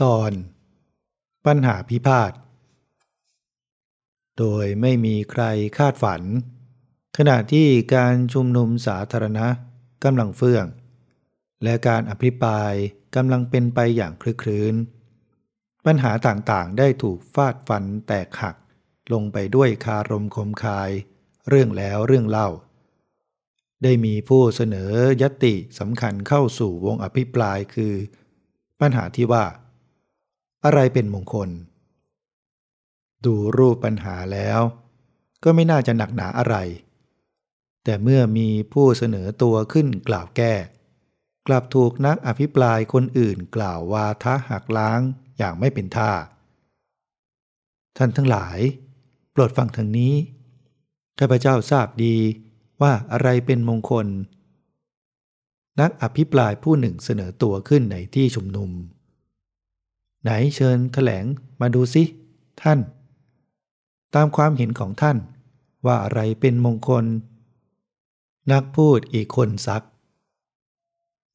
ตอนปัญหาพิพาท โดยไม่มีใครคาดฝัน ขณะที่การชุมนุมสาธารณะกำลังเฟื่อง และการอภิปรายกำลังเป็นไปอย่างคลึกครื้น ปัญหาต่างๆได้ถูกฟาดฟันแตกหักลงไปด้วยคารมคมคาย เรื่องแล้วเรื่องเล่า ได้มีผู้เสนอยติสำคัญเข้าสู่วงอภิปรายคือ ปัญหาที่ว่า อะไรเป็นมงคล ดูรูปปัญหาแล้ว ก็ไม่น่าจะหนักหนาอะไร แต่เมื่อมีผู้เสนอตัวขึ้นกล่าวแก้ กลับถูกนักอภิปรายคนอื่นกล่าววาทะหักล้างอย่างไม่เป็นท่า ท่านทั้งหลาย โปรดฟังทางนี้ข้าพเจ้าทราบดีว่าอะไรเป็นมงคล นักอภิปรายผู้หนึ่งเสนอตัวขึ้นในที่ชุมนุม ไหนเชิญแถลงมาดูสิท่าน ตามความเห็นของท่าน ว่าอะไรเป็นมงคล นักพูดอีกคนซัก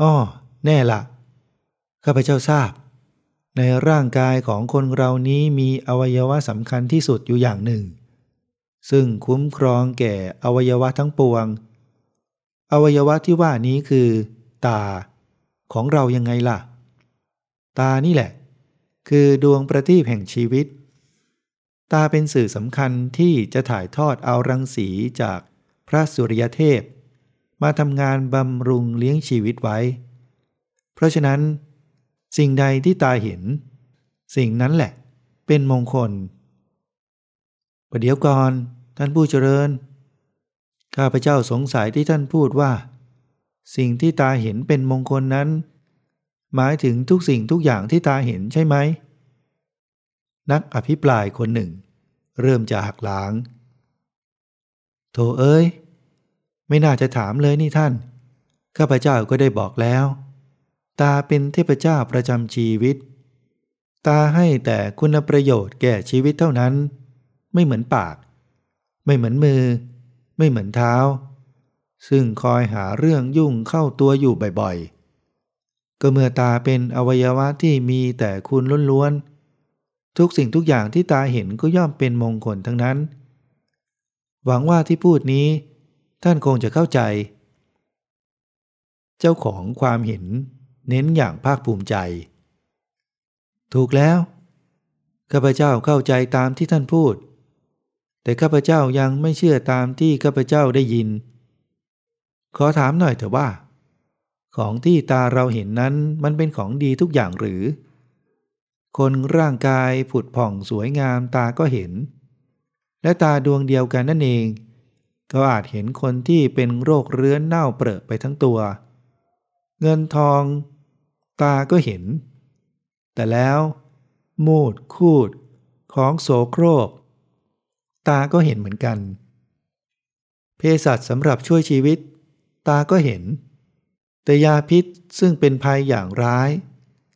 อ้อแน่ละข้าพเจ้าทราบ ในร่างกายของคนเรานี้มีอวัยวะสำคัญที่สุดอยู่อย่างหนึ่ง ซึ่งคุ้มครองแก่อวัยวะทั้งปวง อวัยวะที่ว่านี้คือ ตา ของเรายังไงล่ะ ตานี่แหละ คือดวงประทีปแห่งชีวิต ตาเป็นสื่อสำคัญที่จะถ่ายทอดเอารังสีจากพระสุริยเทพ มาทำงานบำรุงเลี้ยงชีวิตไว้ เพราะฉะนั้น สิ่งใดที่ตาเห็น สิ่งนั้นแหละเป็นมงคล ประเดี๋ยวก่อนท่านผู้เจริญ ข้าพเจ้าสงสัยที่ท่านพูดว่า สิ่งที่ตาเห็นเป็นมงคลนั้น หมายถึงทุกสิ่งทุกอย่างที่ตาเห็นใช่ไหม นักอภิปรายคนหนึ่ง เริ่มจะหักล้าง โธเอ้ย ไม่น่าจะถามเลยนี่ท่าน ข้าพเจ้าก็ได้บอกแล้ว ตาเป็นเทพเจ้าประจำชีวิต ตาให้แต่คุณประโยชน์แก่ชีวิตเท่านั้น ไม่เหมือนปาก ไม่เหมือนมือ ไม่เหมือนเท้า ซึ่งคอยหาเรื่องยุ่งเข้าตัวอยู่บ่อยๆ ก็เมื่อตาเป็นอวัยวะที่มีแต่คุณล้วนๆ ทุกสิ่งทุกอย่างที่ตาเห็นก็ย่อมเป็นมงคลทั้งนั้น หวังว่าที่พูดนี้ ท่านคงจะเข้าใจ เจ้าของความเห็น เน้นอย่างภาคภูมิใจ ถูกแล้ว ข้าพเจ้าเข้าใจตามที่ท่านพูด แต่ข้าพเจ้ายังไม่เชื่อตามที่ข้าพเจ้าได้ยิน ขอถามหน่อยเถอะว่า ของที่ตาเราเห็นนั้นมันเป็นของดีทุกอย่างหรือ คนร่างกายผุดผ่องสวยงามตาก็เห็น และตาดวงเดียวกันนั่นเอง ก็อาจเห็นคนที่เป็นโรคเรื้อนเน่าเปรอะไปทั้งตัว เงินทอง ตาก็เห็น แต่แล้ว มูดคูด ของโสโครก ตาก็เห็นเหมือนกัน เภสัชสำหรับช่วยชีวิต ตาก็เห็น แต่ยาพิษซึ่งเป็นภัยอย่างร้าย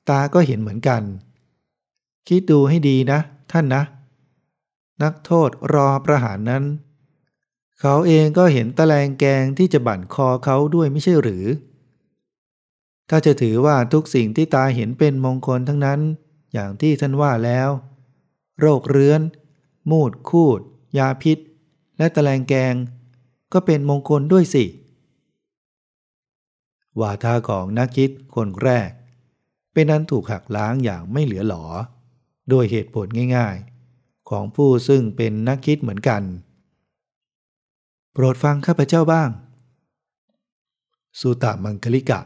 ตาก็เห็นเหมือนกัน คิดดูให้ดีนะ ท่านนะ นักโทษรอประหารนั้น เขาเองก็เห็นตะแลงแกงที่จะบั่นคอเขาด้วยไม่ใช่หรือ ถ้าจะถือว่าทุกสิ่งที่ตาเห็นเป็นมงคลทั้งนั้น อย่างที่ท่านว่าแล้ว โรคเรื้อน มูดคูด ยาพิษ และตะแลงแกง ก็เป็นมงคลด้วยสิ วาทาของนักคิดคนแรก เป็นนั้นถูกหักล้างอย่างไม่เหลือหลอ โดยเหตุผลง่ายๆ ของผู้ซึ่งเป็นนักคิดเหมือนกัน โปรดฟังข้าพเจ้าบ้าง สุตมังคลิกะ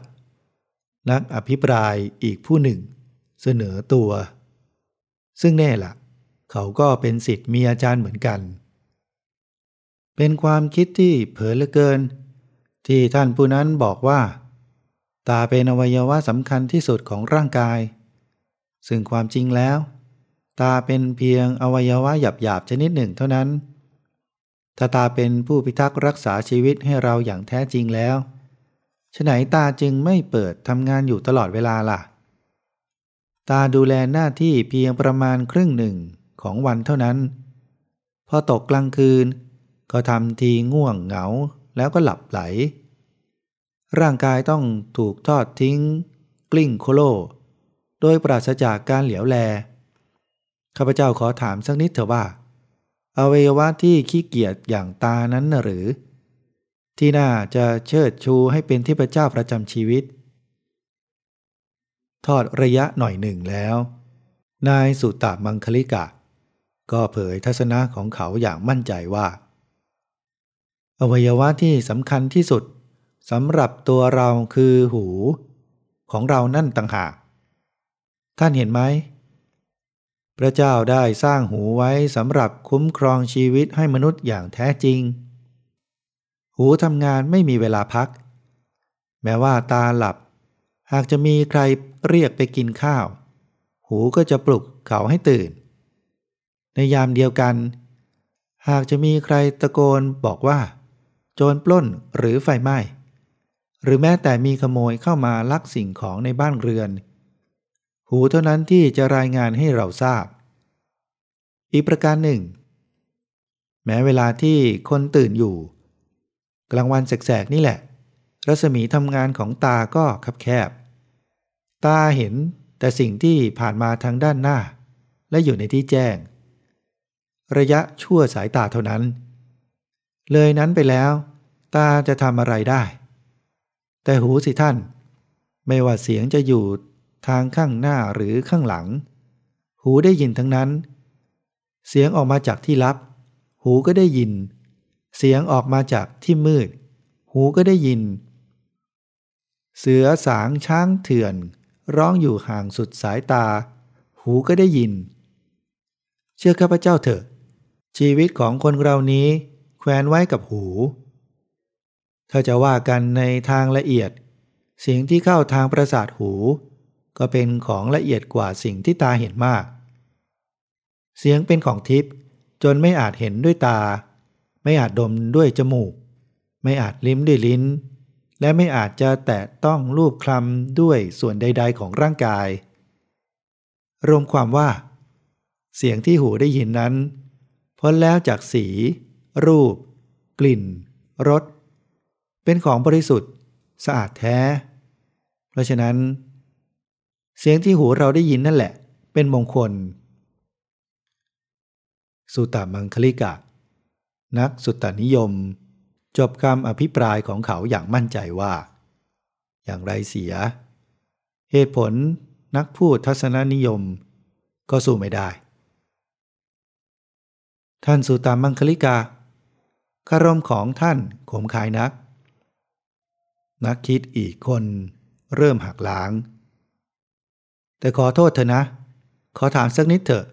นักอภิปรายอีกผู้หนึ่ง เสนอตัว ซึ่งแน่ละ่ะ เขาก็เป็นสิทธิ์มีอาจารย์เหมือนกัน เป็นความคิดที่เผลอเหลือเกิน ที่ท่านผู้นั้นบอกว่า ตาเป็นอวัยวะสำคัญที่สุดของร่างกาย ซึ่งความจริงแล้ว ตาเป็นเพียงอวัยวะหยาบๆชนิดหนึ่งเท่านั้น ถ้าตาเป็นผู้พิทักษ์รักษาชีวิตให้เราอย่างแท้จริงแล้วฉไหนตาจึงไม่เปิดทำงานอยู่ตลอดเวลาล่ะ ตาดูแลหน้าที่เพียงประมาณครึ่งหนึ่งของวันเท่านั้น พอตกกลางคืน ก็ทำทีง่วงเหงาแล้วก็หลับไหล ร่างกายต้องถูกทอดทิ้ง กลิ้งโคโล โดยปราศจากการเหลียวแล ข้าพเจ้าขอถามสักนิดเถอะว่า อวัยวะที่ขี้เกียจอย่างตานั้นหรือ ที่น่าจะเชิดชูให้เป็นที่พระเจ้าประจำชีวิต ทอดระยะหน่อยหนึ่งแล้ว นายสุตตมังคลิกะ ก็เผยทัศนะของเขาอย่างมั่นใจว่า อวัยวะที่สำคัญที่สุด สำหรับตัวเราคือหู ของเรานั่นต่างหาก ท่านเห็นไหม พระเจ้าได้สร้างหูไว้สำหรับคุ้มครองชีวิตให้มนุษย์อย่างแท้จริง หูทำงานไม่มีเวลาพัก แม้ว่าตาหลับ หากจะมีใครเรียกไปกินข้าว หูก็จะปลุกเขาให้ตื่น ในยามเดียวกัน หากจะมีใครตะโกนบอกว่า โจรปล้นหรือไฟไหม้ หรือแม้แต่มีขโมยเข้ามาลักสิ่งของในบ้านเรือน หูเท่านั้นที่จะรายงานให้เราทราบ อีกประการหนึ่ง แม้เวลาที่คนตื่นอยู่ กลางวันแสกๆนี่แหละ รัศมีทำงานของตาก็คับแคบ ตาเห็นแต่สิ่งที่ผ่านมาทางด้านหน้า และอยู่ในที่แจ้ง ระยะชั่วสายตาเท่านั้น เลยนั้นไปแล้ว ตาจะทำอะไรได้ แต่หูสิท่าน ไม่ว่าเสียงจะอยู่ทางข้างหน้าหรือข้างหลัง หูได้ยินทั้งนั้น เสียงออกมาจากที่ลับ หูก็ได้ยิน เสียงออกมาจากที่มืด หูก็ได้ยิน เสือสางช้างเถื่อน ร้องอยู่ห่างสุดสายตา หูก็ได้ยิน เชื่อข้าพเจ้าเถอะ ชีวิตของคนเรานี้แควนไว้กับหู ถ้าจะว่ากันในทางละเอียด เสียงที่เข้าทางประสาทหู ก็เป็นของละเอียดกว่าสิ่งที่ตาเห็นมาก เสียงเป็นของทิพย์จนไม่อาจเห็นด้วยตา ไม่อาจดมด้วยจมูก ไม่อาจลิ้มด้วยลิ้น และไม่อาจจะแตะต้องรูปคลำด้วยส่วนใด ๆ ของร่างกาย รวมความว่า เสียงที่หูได้ยินนั้นพ้นแล้วจากสี รูป กลิ่นรส เป็นของบริสุทธิ์ สะอาดแท้ เพราะฉะนั้น เสียงที่หูเราได้ยินนั่นแหละ เป็นมงคล สุตตมังคลิกะ นักสุตตนิยม จบคำอภิปรายของเขาอย่างมั่นใจว่า อย่างไรเสีย เหตุผลนักพูดทัศนนิยม ก็สู้ไม่ได้ ท่านสุตตมังคลิกาคารมของท่านขมขายนัก นักคิดอีกคนเริ่มหักล้าง แต่ขอโทษเถอะนะ ขอถามสักนิดเถอะ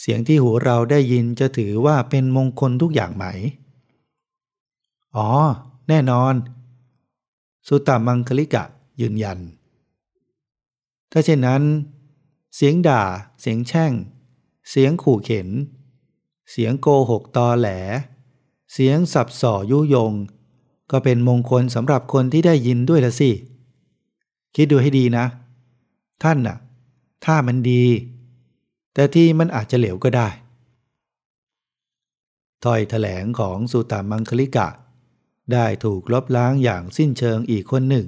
เสียงที่หูเราได้ยินจะถือว่าเป็นมงคลทุกอย่างไหม อ๋อ แน่นอน สุตตมังคลิกะยืนยัน ถ้าเช่นนั้น เสียงด่า เสียงแช่ง เสียงขู่เข็น เสียงโกหกตอแหล เสียงสับส่อยุยง ก็เป็นมงคลสำหรับคนที่ได้ยินด้วยละสิ คิดดูให้ดีนะ ท่านน่ะ ถ้ามันดี แต่ที่มันอาจจะเหลวก็ได้ถ้อยแถลงของสุตามังคลิกะ ได้ถูกลบล้างอย่างสิ้นเชิงอีกคนหนึ่ง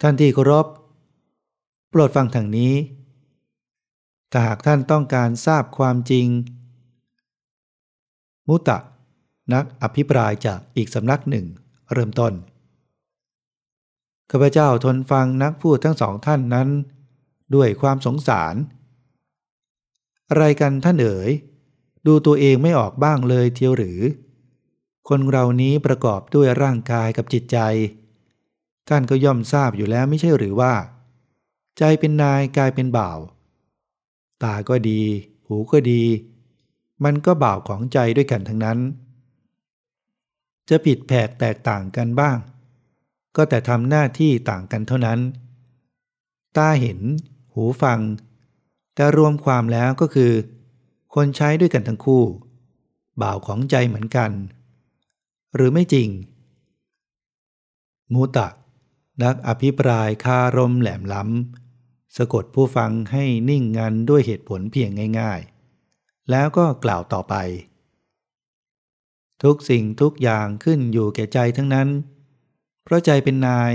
ท่านที่เคารพโปรดฟังทางนี้ถ้าหากท่านต้องการทราบความจริง มุตะ นักอภิปรายจากอีกสำนักหนึ่ง เริ่มต้นข้าพเจ้าทนฟังนักพูดทั้งสองท่านนั้น ด้วยความสงสาร อะไรกันท่านเอ๋ย ดูตัวเองไม่ออกบ้างเลยเทียวหรือ คนเรานี้ประกอบด้วยร่างกายกับจิตใจ ท่านก็ย่อมทราบอยู่แล้วไม่ใช่หรือว่า ใจเป็นนายกายเป็นบ่าว ตาก็ดี หูก็ดี มันก็บ่าวของใจด้วยกันทั้งนั้น จะผิดแผกแตกต่างกันบ้าง ก็แต่ทำหน้าที่ต่างกันเท่านั้น ตาเห็น หูฟัง แต่รวมความแล้วก็คือ คนใช้ด้วยกันทั้งคู่ บ่าวของใจเหมือนกัน หรือไม่จริง มูตะ นักอภิปรายคารมแหลมล้ำสะกดผู้ฟังให้นิ่งงันด้วยเหตุผลเพียงง่าย ๆ แล้วก็กล่าวต่อไป ทุกสิ่งทุกอย่างขึ้นอยู่แก่ใจทั้งนั้น เพราะใจเป็นนาย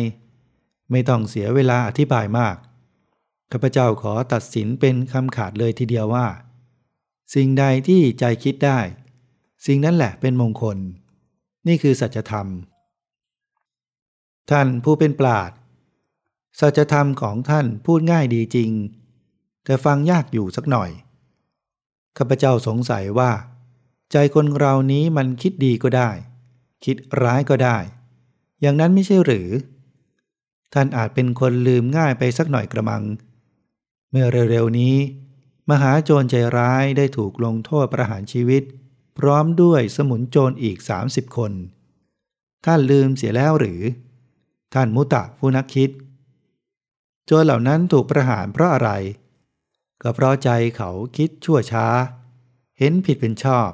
ไม่ต้องเสียเวลาอธิบายมาก ข้าพเจ้าขอตัดสินเป็นคำขาดเลยทีเดียวว่า สิ่งใดที่ใจคิดได้ สิ่งนั้นแหละเป็นมงคล นี่คือสัจธรรม ท่านผู้เป็นปราดสัจธรรมของท่านพูดง่ายดีจริง แต่ฟังยากอยู่สักหน่อย ข้าพเจ้าสงสัยว่า ใจคนเรานี้มันคิดดีก็ได้ คิดร้ายก็ได้ อย่างนั้นไม่ใช่หรือ ท่านอาจเป็นคนลืมง่ายไปสักหน่อยกระมัง เมื่อเร็วๆนี้ มหาโจรใจร้ายได้ถูกลงโทษประหารชีวิต พร้อมด้วยสมุนโจรอีก 30 คน ท่านลืมเสียแล้วหรือ ท่านมุตะผู้นักคิด โจรเหล่านั้นถูกประหารเพราะอะไร ก็เพราะใจเขาคิดชั่วช้าเห็นผิดเป็นชอบ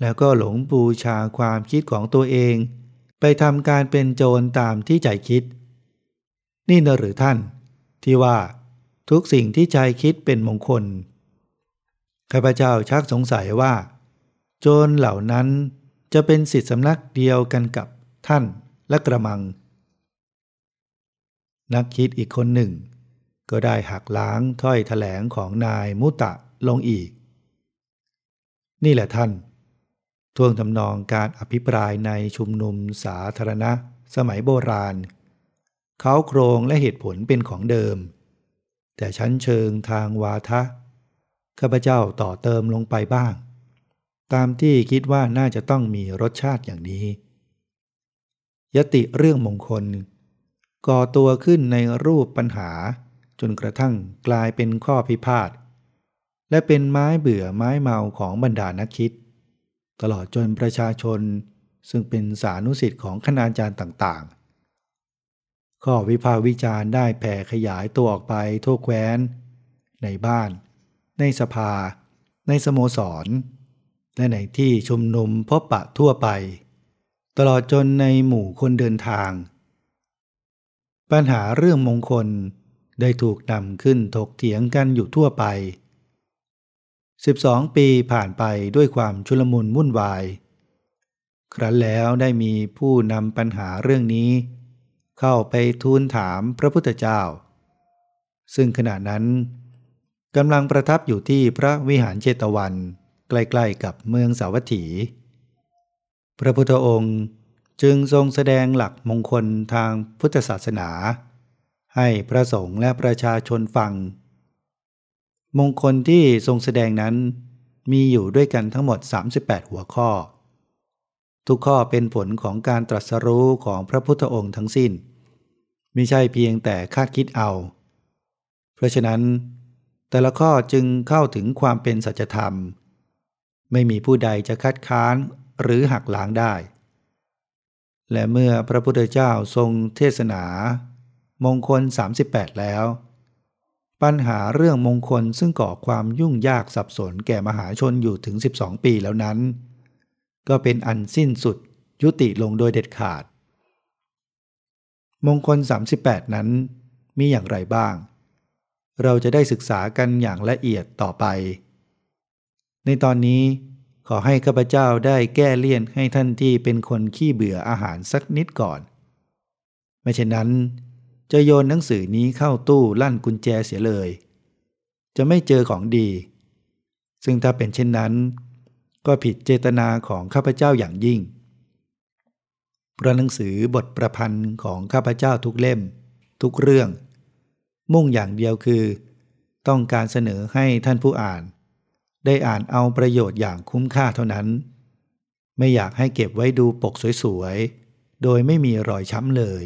แล้วก็หลงบูชาความคิดของตัวเอง ไปทำการเป็นโจรตามที่ใจคิด นี่นะหรือท่าน ที่ว่าทุกสิ่งที่ใจคิดเป็นมงคลข้าพเจ้าชักสงสัยว่า โจรเหล่านั้นจะเป็นสิทธิสำนักเดียวกันกับท่านและกระมัง นักคิดอีกคนหนึ่ง ก็ได้หักล้างถ้อยถแถลงของนายมุตะลงอีก นี่แหละท่าน ทวงทำนองการอภิปรายในชุมนุมสาธารณะ สมัยโบราณ เขาโครงและเหตุผลเป็นของเดิม แต่ชั้นเชิงทางวาทะข้าพเจ้าต่อเติมลงไปบ้าง ตามที่คิดว่าน่าจะต้องมีรสชาติอย่างนี้ ยติเรื่องมงคล ก่อตัวขึ้นในรูปปัญหา จนกระทั่งกลายเป็นข้อพิพาทและเป็นไม้เบื่อไม้เมาของบรรดานักคิด ตลอดจนประชาชนซึ่งเป็นสานุสิทธิ์ของคณาจารย์ต่างๆ ข้อวิพากษ์วิจารณ์ได้แผ่ขยายตัวออกไปทั่วแคว้น ในบ้าน ในสภา ในสโมสร และในที่ชุมนุมพบปะทั่วไป ตลอดจนในหมู่คนเดินทาง ปัญหาเรื่องมงคลได้ถูกนำขึ้นถกเถียงกันอยู่ทั่วไป 12 ปีผ่านไปด้วยความชุลมุนวุ่นวาย ครั้นแล้วได้มีผู้นำปัญหาเรื่องนี้ เข้าไปทูลถามพระพุทธเจ้า ซึ่งขณะนั้นกำลังประทับอยู่ที่พระวิหารเจตวัน ใกล้ๆกับเมืองสาวัตถี พระพุทธองค์จึงทรงแสดงหลักมงคลทางพุทธศาสนา ให้พระสงฆ์และประชาชนฟัง มงคลที่ทรงแสดงนั้นมีอยู่ด้วยกันทั้งหมด 38 หัวข้อ ทุกข้อเป็นผลของการตรัสรู้ของพระพุทธองค์ทั้งสิ้น ไม่ใช่เพียงแต่คาดคิดเอา เพราะฉะนั้น แต่ละข้อจึงเข้าถึงความเป็นสัจธรรม ไม่มีผู้ใดจะคัดค้านหรือหักล้างได้ และเมื่อพระพุทธเจ้าทรงเทศนา มงคล 38 แล้ว ปัญหาเรื่องมงคลซึ่งก่อความยุ่งยากสับสนแก่มหาชนอยู่ถึง 12 ปีแล้วนั้น ก็เป็นอันสิ้นสุดยุติลงโดยเด็ดขาด มงคล 38 นั้นมีอย่างไรบ้าง เราจะได้ศึกษากันอย่างละเอียดต่อไป ในตอนนี้ขอให้ข้าพเจ้าได้แก้เลี่ยนให้ท่านที่เป็นคนขี้เบื่ออาหารสักนิดก่อน ไม่เช่นนั้น จะโยนหนังสือนี้เข้าตู้ลั่นกุญแจเสียเลย จะไม่เจอของดี ซึ่งถ้าเป็นเช่นนั้น ก็ผิดเจตนาของข้าพเจ้าอย่างยิ่งเพราะหนังสือบทประพันธ์ของข้าพเจ้าทุกเล่ม ทุกเรื่อง มุ่งอย่างเดียวคือ ต้องการเสนอให้ท่านผู้อ่าน ได้อ่านเอาประโยชน์อย่างคุ้มค่าเท่านั้น ไม่อยากให้เก็บไว้ดูปกสวยๆ โดยไม่มีรอยช้ำเลย